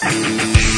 Bye.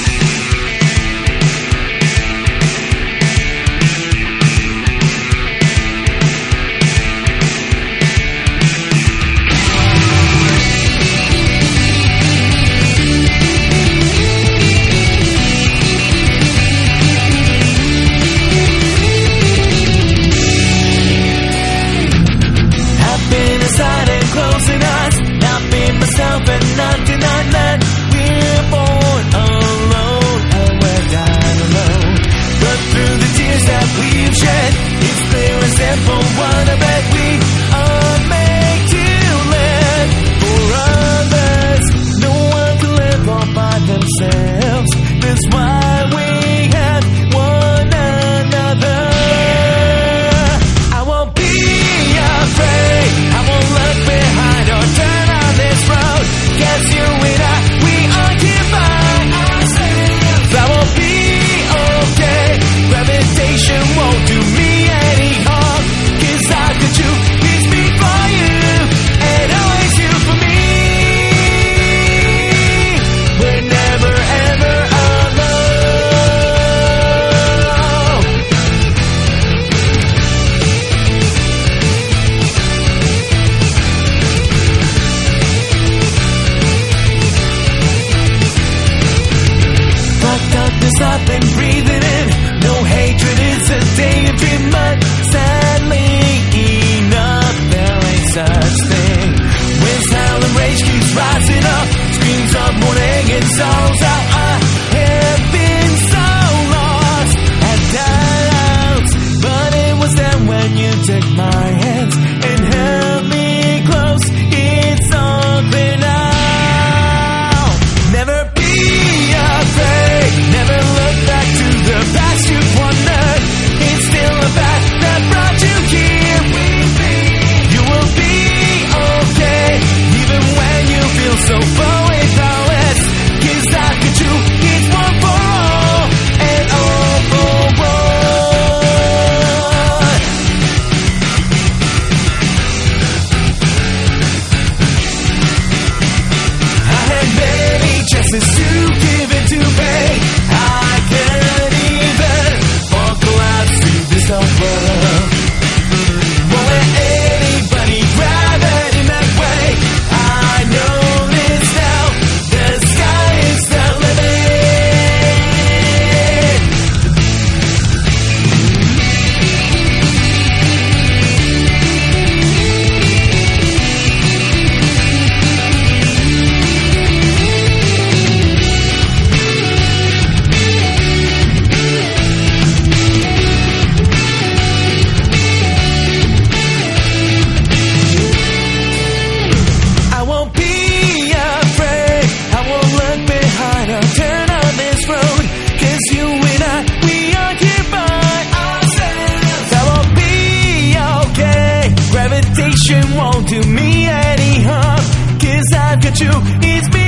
do me any harm, cause I've got you, it's me.